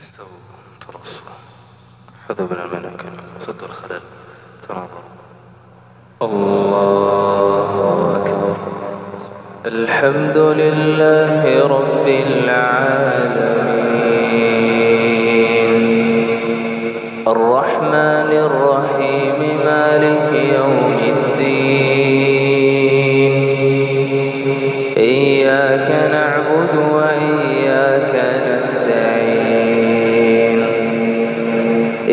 استووا تراصوا الخلل تناظروا الله أكبر الحمد لله رب العالمين الرحمن الرحيم مالك يوم الدين.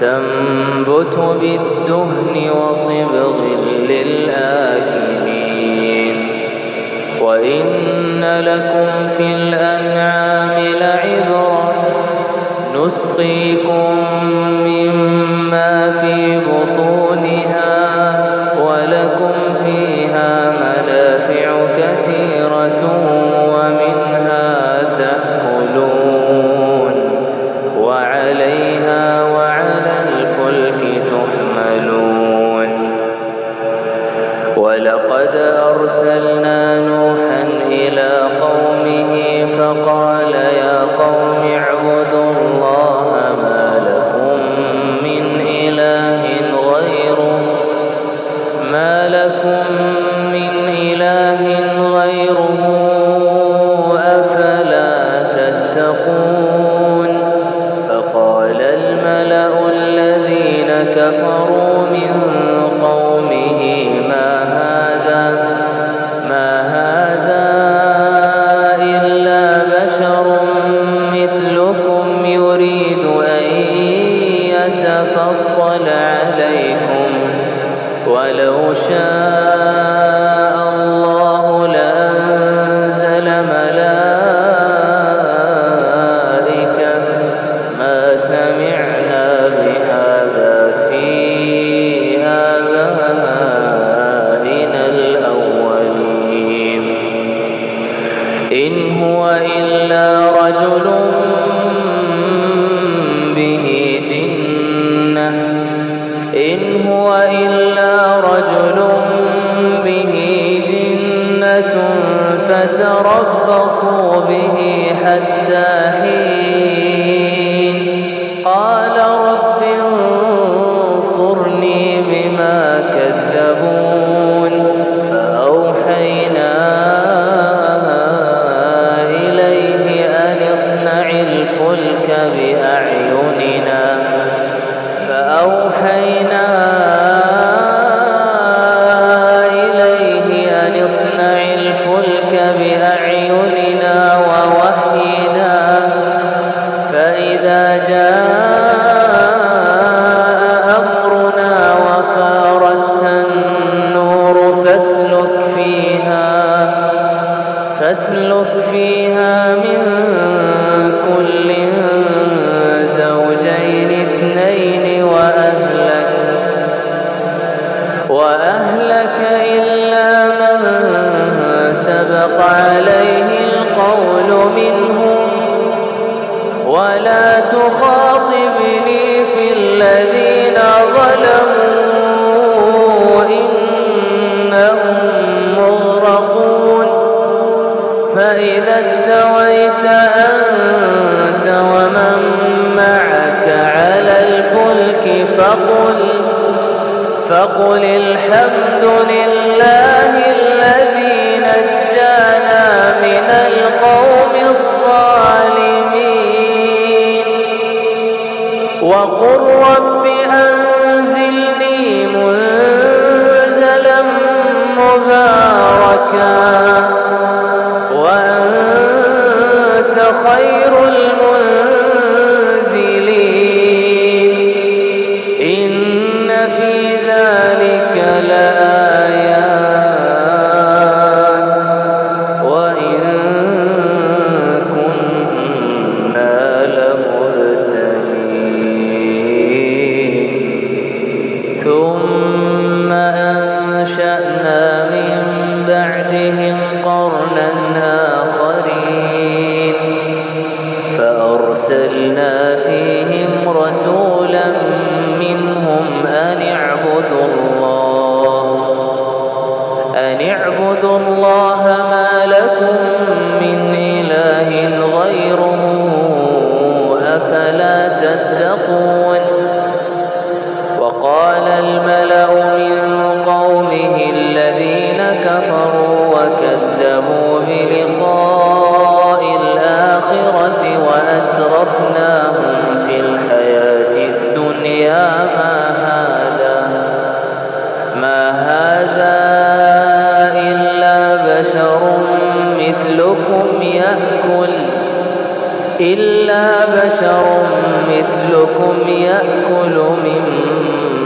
تنبت بالدهن وصبغ للآكلين. وإن لكم في الأنعام لعبرة نسقيكم مما في بطون ولقد أرسلنا نوحا إلى قومه فقال يا قوم الحمد لله. قومه الذين كفروا وكذبوا بلقاء الآخرة وأترفناهم في الحياة الدنيا. ما هذا؟ ما هذا إلا بشر مثلكم يأكل إلا بشر مثلكم يأكل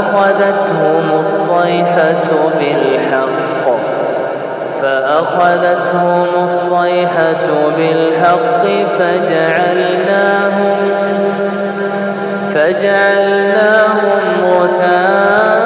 فأخذتهم الصيحة بالحق. فأخذتهم الصيحة بالحق فجعلناهم فجعلناهم غثاء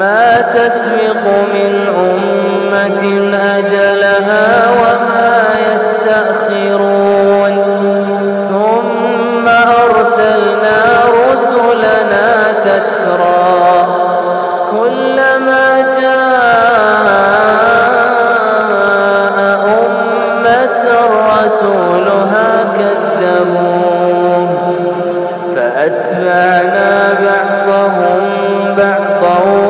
ما تسبق من أمة أجلها وما يستأخرون. ثم أرسلنا رسلنا تترى قوم